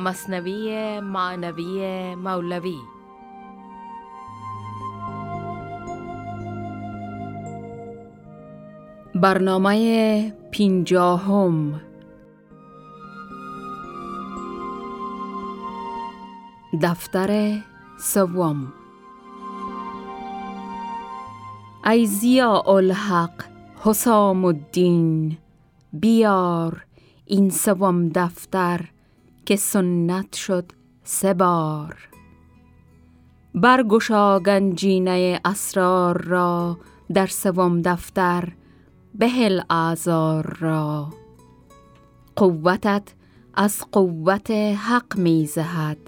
مصنوی معنوی مولوی. برنامه پینجاهم دفتر سوم. ای زیا الحق حسام الدین بیار این سوم دفتر که سنت شد سه بار. برگشا گنجینه اسرار را در سوم دفتر بهل آزار را. قوتت از قوت حق می زهد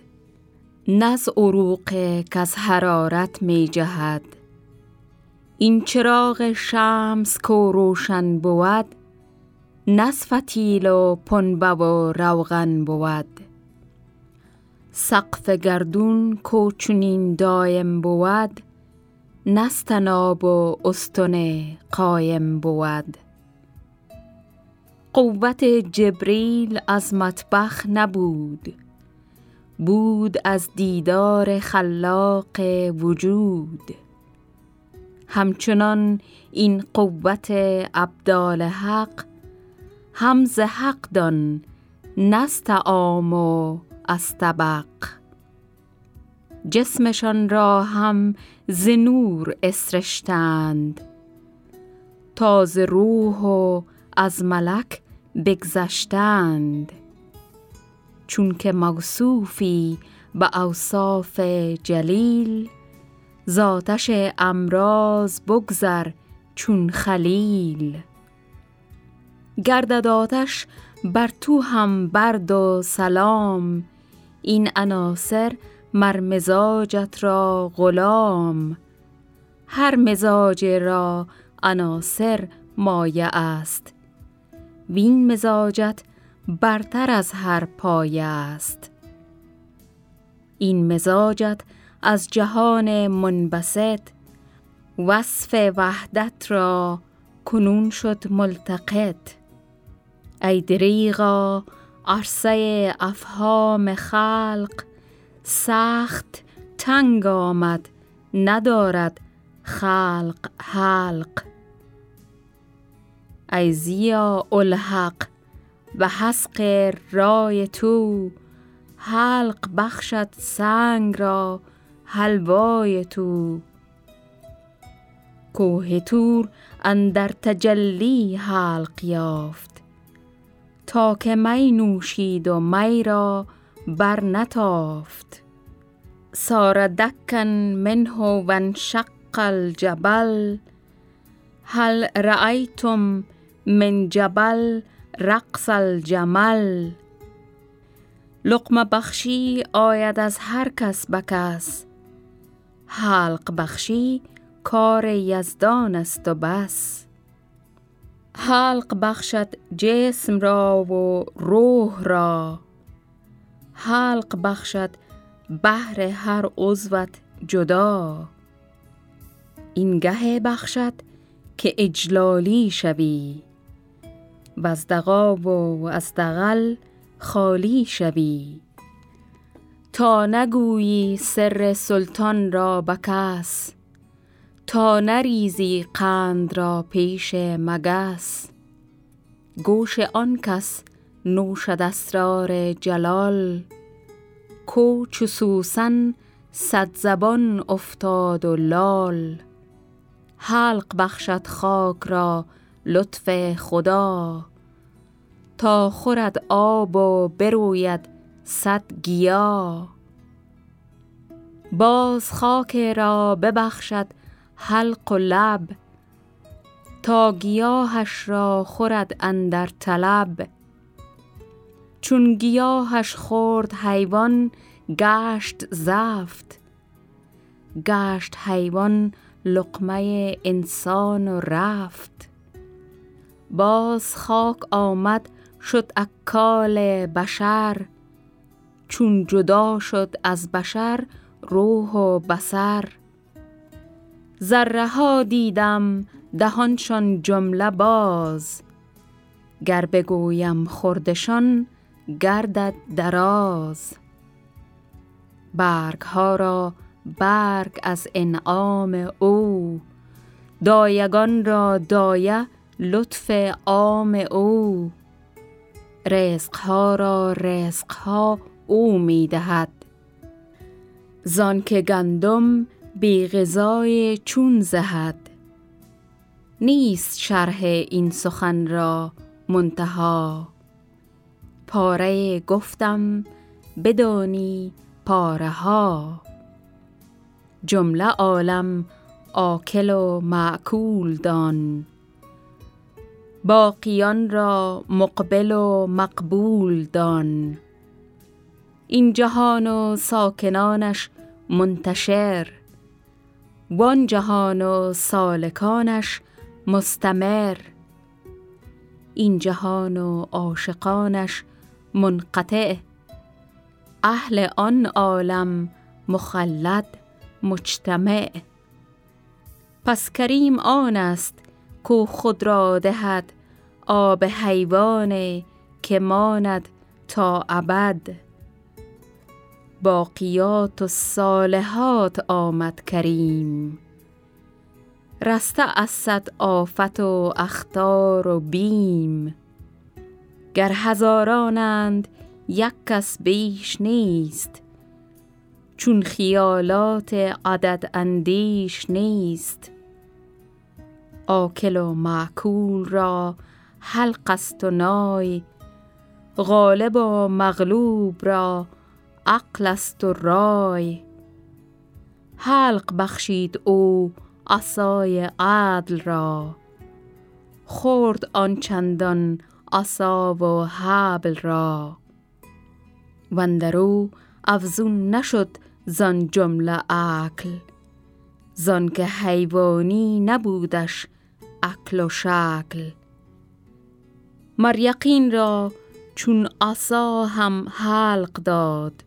نز عروق که از حرارت می جهد. این چراغ شمس کو روشن بود نز فتیل و پنبه و روغن بود. سقف گردون کو چنین دایم بود نستناب و استن قایم بود. قوت جبریل از مطبخ نبود بود از دیدار خلاق وجود. همچنان این قوت ابدال حق هم ز حق دان نستعام و از طبق جسمشان را هم ز نور اسرشتند. تاز روح و از ملک بگذشتند. چون که موصوفی به اوصاف جلیل ذاتش امراض بگذر چون خلیل. گردد آتش بر تو هم برد و سلام. این عناصر مر مزاجت را غلام. هر مزاج را عناصر مایه است. وین مزاجت برتر از هر پایه است. این مزاجت از جهان منبسط وصف وحدت را کنون شد ملتقط. ای دریغا عرصه افهام خلق سخت تنگ آمد ندارد خلق حلق. ای زیا الحق و حسق رای تو حلق بخشد سنگ را حلوای تو. کوه تور اندر تجلی حلق یافت که می نوشید و می را بر نتافت. سار دکن منه و انشق الجبل. هل رأیتم من جبل رقص الجمل. لقمه بخشی آید از هر کس به کس. حلق بخشی کار یزدان است و بس. حلق بخشد جسم را و روح را. حلق بخشد بهر هر عضوت جدا. این گه بخشد که اجلالی شوی. و از دقا و از دغل خالی شوی. تا نگویی سر سلطان را به کس تا نریزی قند را پیش مگس. گوش آن کس نوشد اسرار جلال. کو چو سوسن صد زبان افتاد و لال. حلق بخشد خاک را لطف خدا. تا خورد آب و بروید صد گیا. باز خاک را ببخشد حلق و لب تا گیاهش را خورد اندر طلب. چون گیاهش خورد حیوان گشت زفت. گشت حیوان لقمه انسان و رفت. باز خاک آمد شد اکال بشر. چون جدا شد از بشر روح و بسر ذره ها دیدم دهانشان جمله باز. گر بگویم خوردشان گردد دراز. برگ ها را برگ از انعام او. دایگان را دایه لطف عام او. رزق ها را رزق ها او می دهد زان که گندم بی غذای چون زهد. نیست شرح این سخن را منتها. پاره گفتم بدانی پاره ها. جمله عالم آکل و معکول دان. باقیان را مقبل و مقبول دان. این جهان و ساکنانش منتشر. وان جهان و سالکانش مستمر. این جهان و عاشقانش منقطع. اهل آن عالم مخلد مجتمع. پس کریم آن است کو خود را دهد آب حیوان که ماند تا ابد. باقیات و صالحات آمد کریم. رسته از صد آفت و اختار و بیم. گر هزارانند یک کس بیش نیست. چون خیالات عدد اندیش نیست. آکل و معکول را حلق است و نای. غالب و مغلوب را عقل است و رای. حلق بخشید او عصای عدل را. خورد آن چندان عصا و حبل را. وندرو افزون نشد زان جمله عقل. زان که حیوانی نبودش عقل و شکل. مریقین را چون عصا هم حلق داد.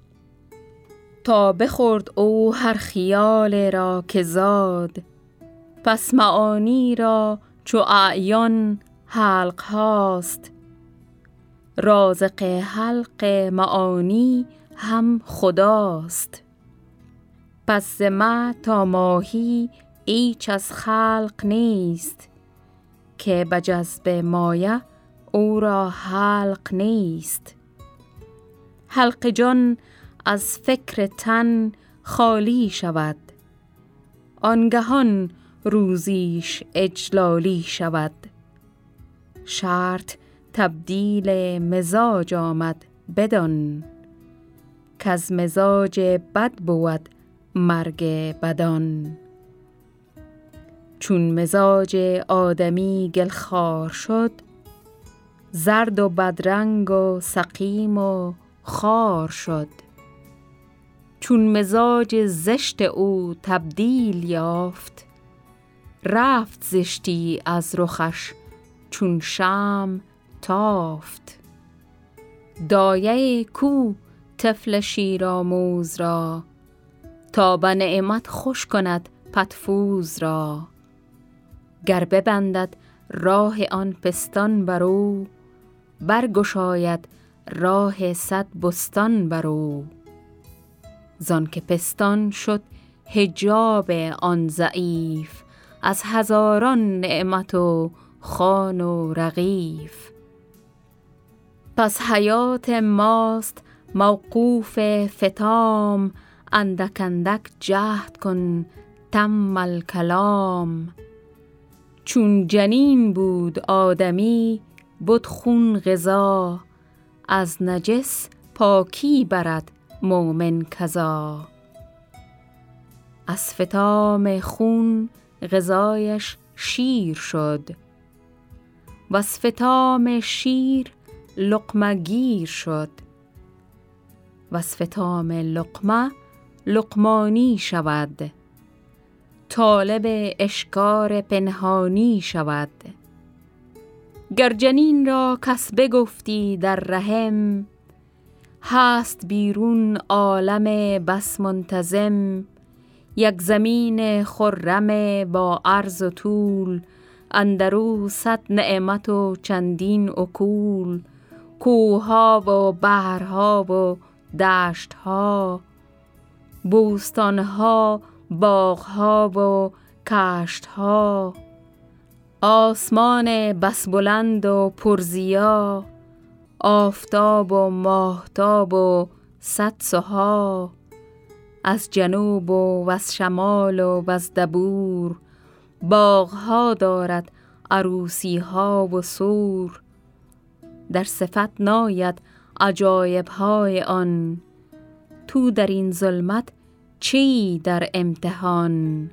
تا بخورد او هر خیال را که زاد. پس معانی را چو اعیان حلق هاست. رازق حلق معانی هم خداست. پس ما تا ماهی ایچ از خلق نیست. که به جذب مایه او را حلق نیست. حلق جان از فکر تن خالی شود. آنگهان روزیش اجلالی شود. شرط تبدیل مزاج آمد بدان. که از مزاج بد بود مرگ بدان. چون مزاج آدمی گلخار شد زرد و بدرنگ و سقیم و خار شد. چون مزاج زشت او تبدیل یافت رفت زشتی از رخش چون شم تافت. دایه کو طفل شیرآموز را تا به نعمت خوش کند پتفوز را. گر ببندد راه آن پستان بر او برگشاید راه صد بستان بر او. زان که پستان شد حجاب آن ضعیف از هزاران نعمت و خان و رغیف. پس حیات ماست موقوف فتام اندک اندک جهد کن تم الکلام. چون جنین بود آدمی بود خون غذا از نجس پاکی برد مؤمن کذا از فتام خون غذایش شیر شد. و از فتام شیر لقمه گیر شد. و از فتام لقمه لقمانی شود. طالب اشکار پنهانی شود. گر جنین را کس بگفتی در رحم هست بیرون عالم بس منتظم یک زمین خرم با عرض و طول اندرو صد نعمت و چندین اکول کوها و بحرها و دشتها بوستانها باغها و کشتها. آسمان بس بلند و پرزیا آفتاب و ماهتاب و صد سها. از جنوب و از شمال و از دبور باغها دارد عروسی ها و سور. در صفت ناید عجایب های آن. تو در این ظلمت چی در امتحان؟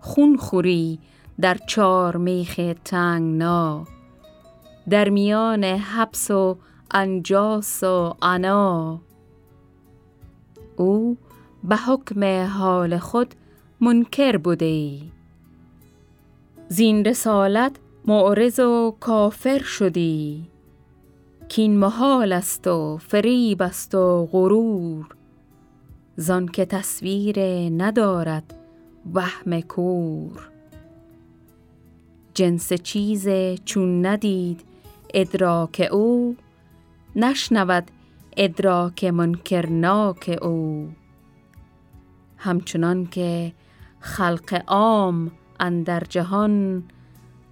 خون خوری در چار میخ تنگنا. در میان حبس و انجاس و عنا او به حکم حال خود منکر بوده ای. زین رسالت معرض و کافر شدی. کین محال است و فریب است و غرور. زان که تصویر ندارد وهم کور. جنس چیز چون ندید ادراک او. نشنود ادراک منکرناک او. همچنان که خلق عام اندر جهان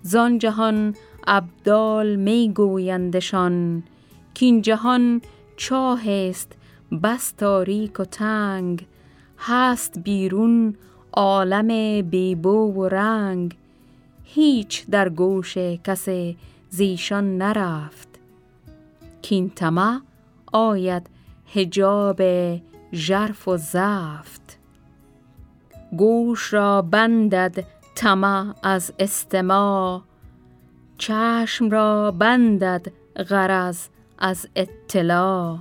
زان جهان ابدال می گویندشان کین جهان چاه است بس تاریک و تنگ هست بیرون عالم بیبو و رنگ. هیچ در گوش کس زیشان نرفت. کین طمع آید حجاب ژرف و زفت. گوش را بندد طمع از استماع. چشم را بندد غرض از اطلاع.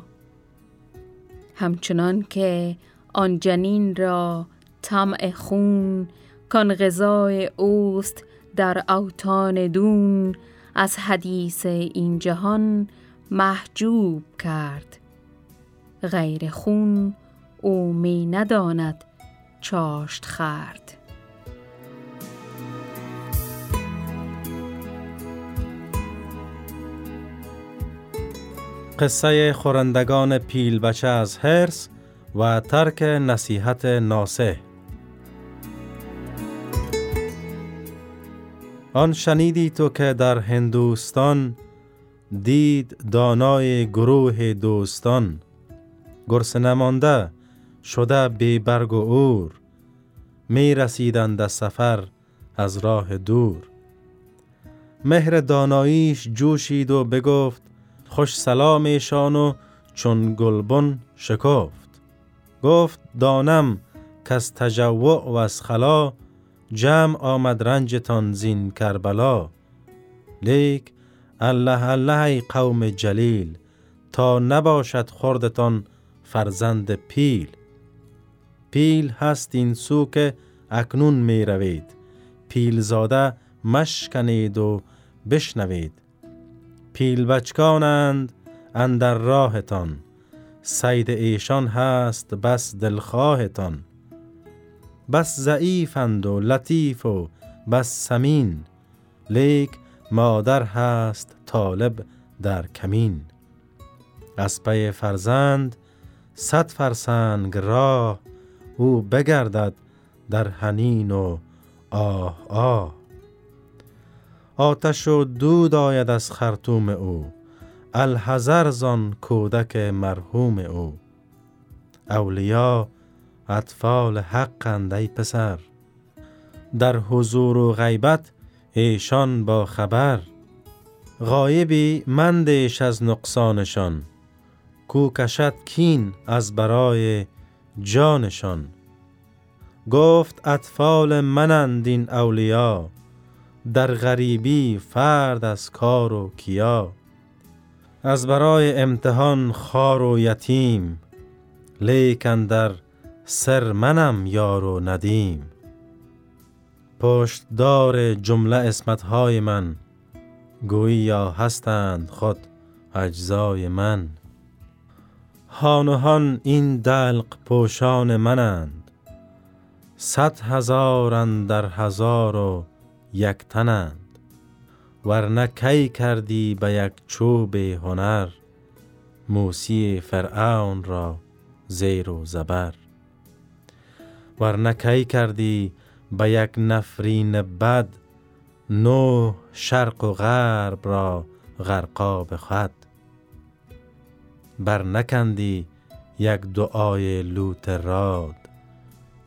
همچنان که آن جنین را طمع خون کان غذای اوست در اوتان دون از حدیث این جهان محجوب کرد. غیر خون او می نداند چاشت خرد. قصه خورندگان پیل بچه از هرس و ترک نصیحت ناسه آن شنیدی تو که در هندوستان دید دانای گروه دوستان. گرس نمانده شده بی برگ و اور می رسیدند سفر از راه دور. مهر داناییش جوشید و بگفت خوش سلامشان و چون گلبن شکافت گفت دانم که از تجوع و از خلا جمع آمد رنجتان زین کربلا. لیک الله الله ای قوم جلیل تا نباشد خوردتان فرزند پیل. پیل هست این سو که اکنون می روید. پیل زاده مشکنید و بشنوید. پیل بچکانند اندر راهتان. سید ایشان هست بس دلخواهتان. بس ضعیفند و لطیف و بس سمین لیک مادر هست طالب در کمین. از پی فرزند صد فرسنگ راه او بگردد در حنین و آه آه. آتش و دود آید از خرطوم او الحذر زان کودک مرحوم او. اولیا اطفال حقند ای پسر. در حضور و غیبت ایشان با خبر. غایبی مندش از نقصانشان کو کشد کین از برای جانشان. گفت اطفال منند این اولیا در غریبی فرد از کار و کیا. از برای امتحان خار و یتیم لیکن در سر منم یار و ندیم. پشت دار جمله اسمتهای من گویی یا هستند خود اجزای من. هان این دلق پوشان منند. صد هزارند در هزار و یک تنند. ورنه کی کردی به یک چوب هنر؟ موسی فرعون را زیر و زبر. ورنه کی کردی به یک نفرین بد نو شرق و غرب را غرقاب خد بر نکندی یک دعای لوت راد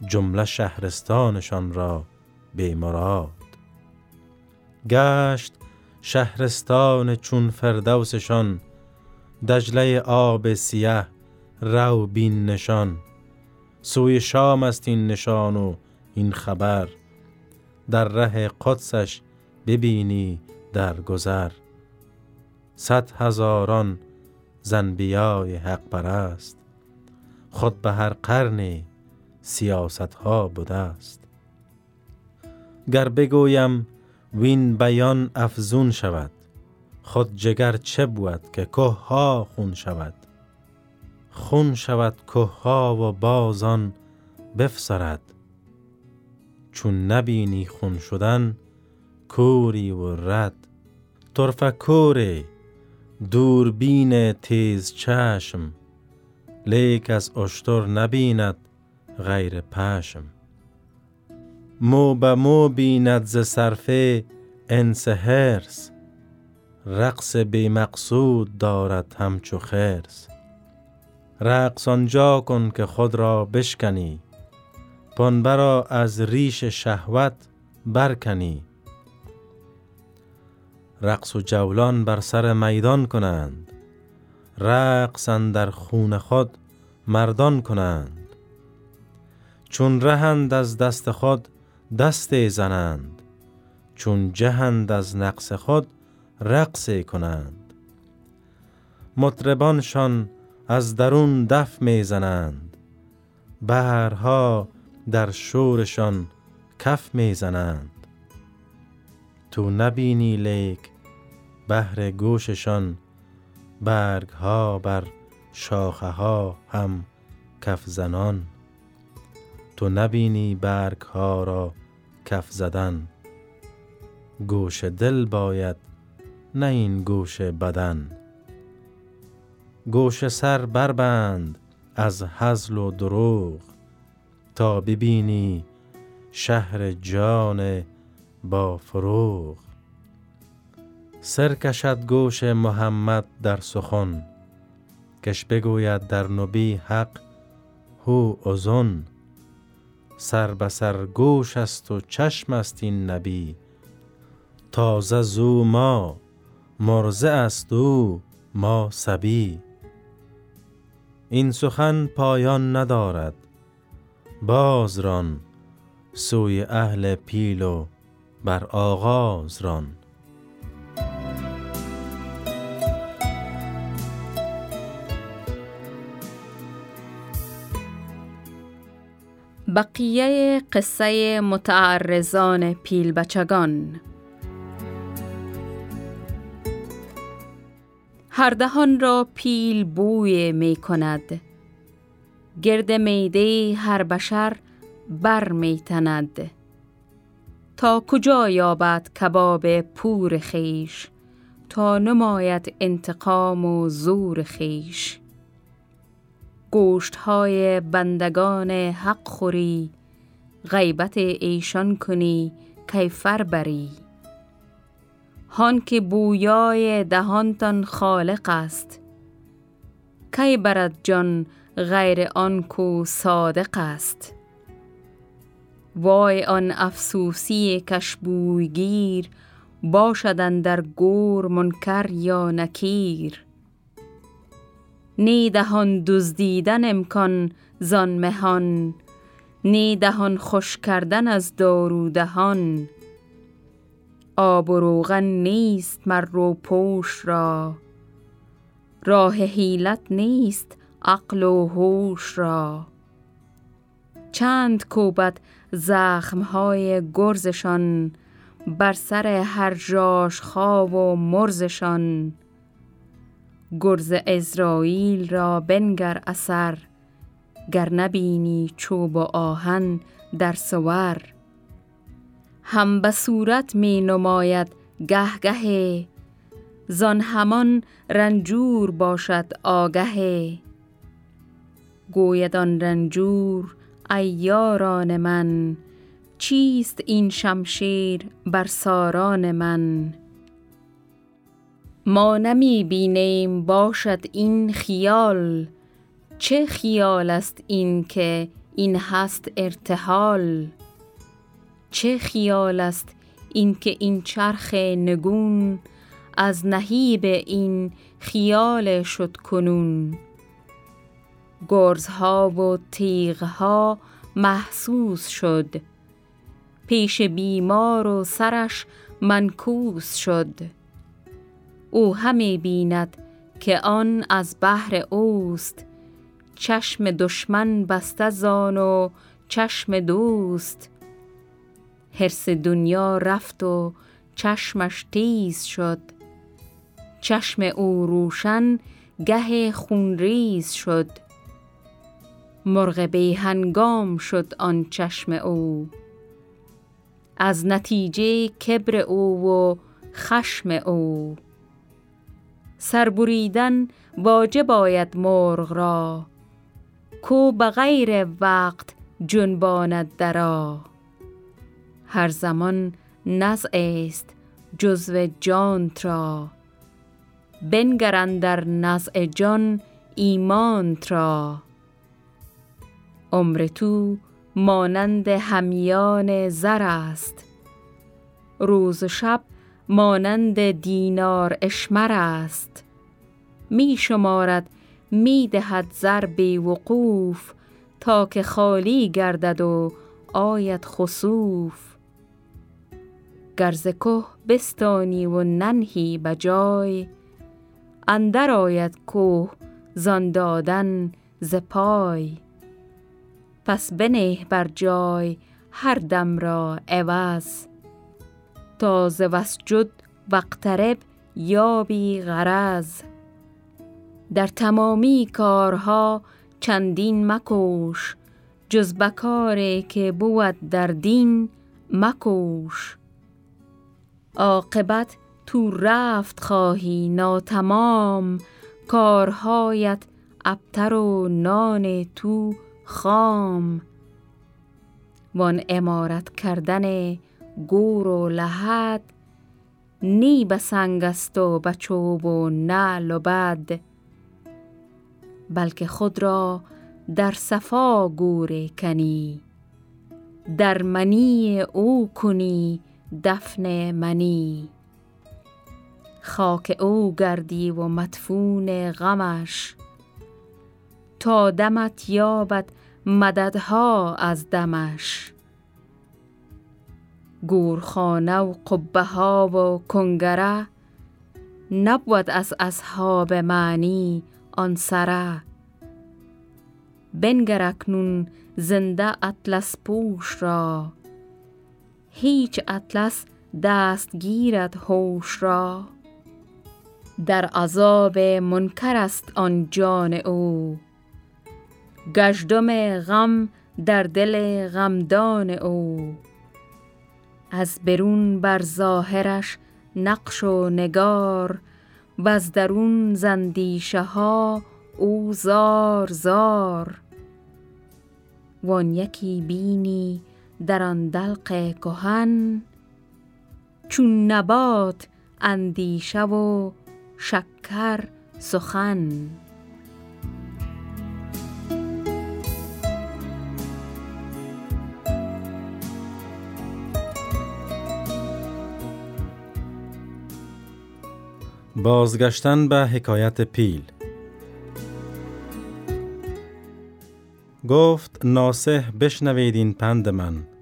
جمله شهرستانشان را به مراد. گشت شهرستان چون فردوسشان دجله آب سیه رو بین نشان. سوی شام است این نشان و این خبر. در ره قدسش ببینی در گذر. صد هزاران زنبیای حق پرست. خود به هر قرنی سیاست ها بوده است گر بگویم وین بیان افزون شود خود جگر چه بود که که ها خون شود؟ خون شود که ها و بازان بفسرد. چون نبینی خون شدن کوری و رد. طرفکور دوربین تیز چشم لیک از اشتر نبیند غیر پشم. مو به مو بیند ز صرفه انس هرس رقص بی مقصود دارد همچو خرس. رقص آنجا کن که خود را بشکنی. پنبه را از ریش شهوت برکنی. رقص و جولان بر سر میدان کنند. رقص در خون خود مردان کنند. چون رهند از دست خود دست زنند. چون جهند از نقص خود رقص کنند. مطربانشان از درون دف می‌زنند. بهرها در شورشان کف می‌زنند. تو نبینی لیک بهر گوششان برگ ها بر شاخه ها هم کف زنان. تو نبینی برگ ها را کف زدن. گوش دل باید نه این گوش بدن. گوش سر بربند از حزل و دروغ تا ببینی شهر جان با فروغ. سر کشد گوش محمد در سخن کش بگوید در نبی حق هو ازون سر به سر گوش است و چشم است این نبی تازه زو ما مرزه است او ما سبی. این سخن پایان ندارد. بازران سوی اهل پیل و بر آغاز ران. بقیه قصه متعرضان پیل بچگان هر دهان را پیل بوی می کند. گرد میده هر بشر بر می تند. تا کجا یابد کباب پور خیش؟ تا نماید انتقام و زور خیش؟ گوشت های بندگان حق خوری غیبت ایشان کنی کیفر بری. هان که بویای دهانتان خالق است. کی برد جان غیر آن کو صادق است. وای آن افسوسی کشبویگیر باشدن در گور منکر یا نکیر. نی دهان دزدیدن امکان زان مهان نی دهان خوش کردن از دارو دهان. آب و روغن نیست مر رو پوش را. راه حیلت نیست عقل و هوش را. چند کوبت زخمهای گرزشان بر سر هر جاش خواب و مرزشان. گرز ازرائیل را بنگر اثر گر نبینی چوب و آهن در سور. هم به صورت می نماید گه گه زان همان رنجور باشد آگه گویدان رنجور ای یاران من چیست این شمشیر بر ساران من؟ ما نمی بینیم باشد این خیال چه خیال است این که این هست ارتحال؟ چه خیال است این که این چرخ نگون از نهیب این خیال شد کنون؟ گرزها و تیغها محسوس شد. پیش بیمار و سرش منکوس شد. او همی بیند که آن از بحر اوست. چشم دشمن بسته زان و چشم دوست. حرس دنیا رفت و چشمش تیز شد. چشم او روشن گه خونریز شد. مرغ بی هنگام شد آن چشم او. از نتیجه کبر او و خشم او. سربریدن واجب آید مرغ را. کو بغیر وقت جنباند درا. هر زمان نزع است جزو جان را. بنگرن در نزع جان ایمان را. عمر تو مانند همیان زر است. روز و شب مانند دینار اشمر است. می شمارد می دهد زر بی وقوف تا که خالی گردد و آید خسوف. گرز که بستانی و ننهی بجای اندر آید کوه زان دادن ز پای. پس بنه بر جای هر دم را عوض. تا ز وسجد وقترب یابی غرض. در تمامی کارها چندین مکوش. جز بکاره که بود در دین مکوش. عاقبت تو رفت خواهی ناتمام. کارهایت ابتر و نان تو خام. وان امارت کردن گور و لحد نی به سنگ است و به چوب و نعل و بد. بلکه خود را در صفا گور کنی در منی او کنی. دفن منی. خاک او گردی و مدفون غمش. تا دمت یابد مددها از دمش. گورخانه و قبه ها و کنگره نبود از اصحاب معنی آن سره. بنگر اکنون زنده اطلس پوش را. هیچ اطلس دست گیرد هوش را. در عذاب منکر است آن جان او. گشدم غم در دل غمدان او. از برون بر ظاهرش نقش و نگار و از درون زندیشه ها او زار زار. وان یکی بینی در آن دلق کهن چون نبات اندیشه و شکر سخن. بازگشتن به حکایت پیل. گفت ناسه بشنوید این پند من.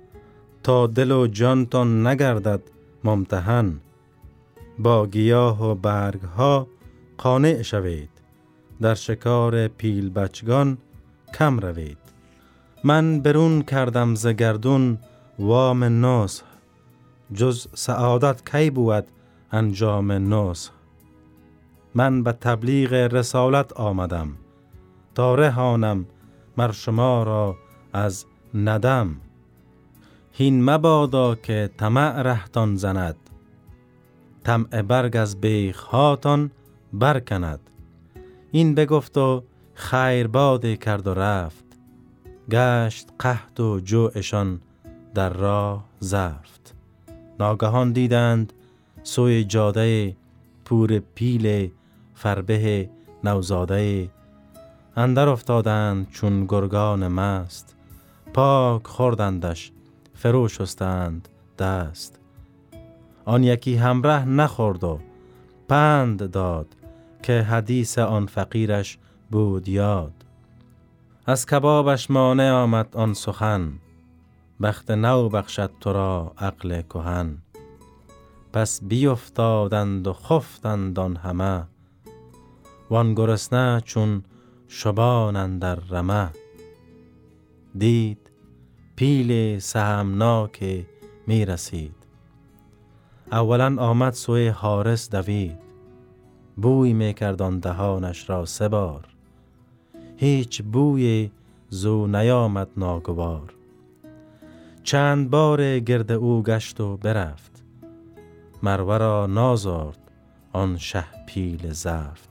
تا دل و جانتان نگردد ممتحن. با گیاه و برگ ها قانع شوید. در شکار پیل بچگان کم روید. من برون کردم ز گردون وام نصح جز سعادت کی بود انجام نصح من به تبلیغ رسالت آمدم. تا رهانم مر شما را از ندم. هین مبادا که طمع رهتان زند. طمع برگ از بیخ هاتان برکند. این بگفت و خیر باد کرد و رفت. گشت قحط و جوعشان در راه زفت. ناگهان دیدند سوی جاده پور پیل فربه نوزاده. اندر افتادند چون گرگان مست. پاک خوردندش فرو شستند دست. آن یکی همراه نخورد و پند داد که حدیث آن فقیرش بود یاد. از کبابش مانع آمد آن سخن بخت نو بخشد تو را عقل کهن. پس بیفتادند و خفتند آن همه وان گرسنه چون شبان در رمه. دید پیل سهمناک می رسید. اولا آمد سوی حارس دوید. بوی می کردان دهانش را سه بار. هیچ بوی زو نیامد ناگوار. چند بار گرد او گشت و برفت. مرورا نازارد آن شه پیل زفت.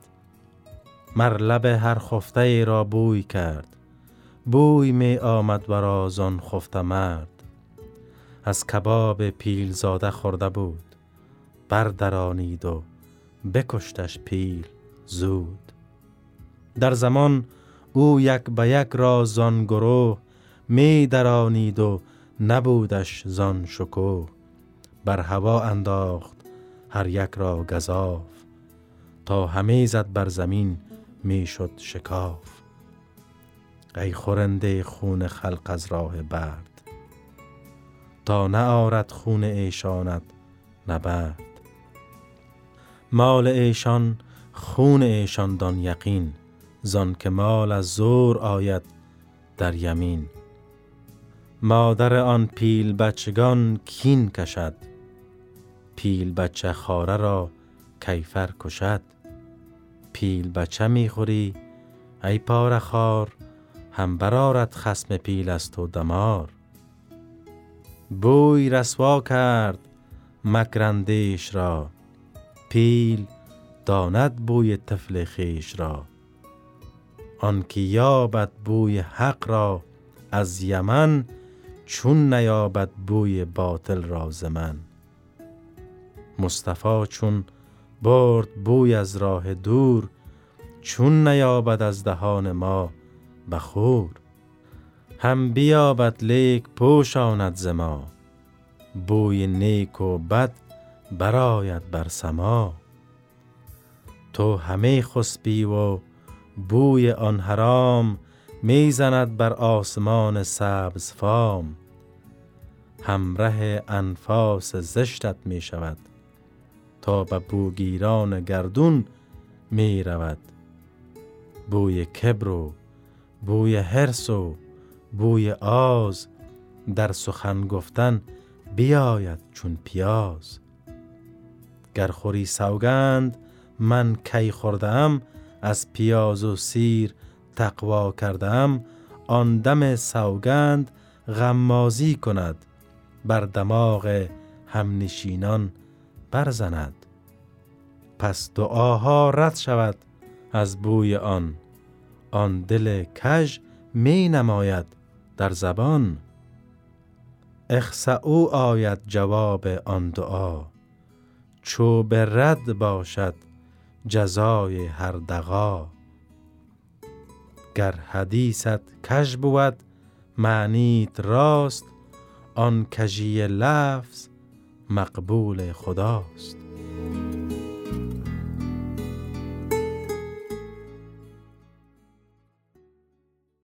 مر لب هر خفته را بوی کرد. بوی می آمد ورا زان خفته مرد. از کباب پیل زاده خورده بود. بردرانید و بکشتش پیل زود. در زمان او یک به یک را زان گروه می درانید و نبودش زان شکوه. بر هوا انداخت هر یک را گذاف تا همه زد بر زمین می شد شکاف. ای خورنده خون خلق از راه برد. تا نه آرد خون ایشانت نبرد. مال ایشان خون ایشان دان یقین زان که مال از زور آید در یمین. مادر آن پیل بچگان کین کشد پیل بچه خاره را کیفر کشد. پیل بچه می‌خوری ای پاره خار هم برارت خسم پیل است و دمار. بوی رسوا کرد مکرندیش را پیل داند بوی طفل خیش را. آنکه یابد بوی حق را از یمن چون نیابد بوی باطل را ز من. مصطفی چون برد بوی از راه دور چون نیابد از دهان ما. بخور هم بیابد لیک پوشاند ز ما. بوی نیک و بد براید بر سما. تو همه خسبی و بوی آن حرام می‌زند بر آسمان سبز فام. همره انفاس زشتت می شود تا به بوگیران گردون می رود بوی کبر و بوی هرس و بوی آز در سخن گفتن بیاید چون پیاز. گر خوری سوگند من کی خوردم از پیاز و سیر تقوا کردم. آن دم سوگند غمازی کند بر دماغ همنشینان برزند. پس دعاها رد شود از بوی آن. آن دل کژ می نماید در زبان. او آید جواب آن دعا. چو به رد باشد جزای هر دغا. گر حدیثت کژ بود معنیت راست آن کژی لفظ مقبول خداست.